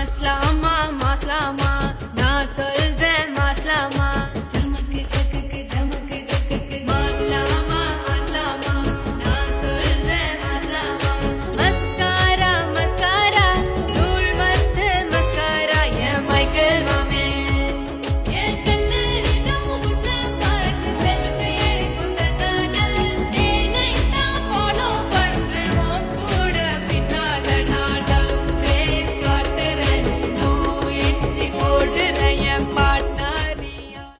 maslama maslama.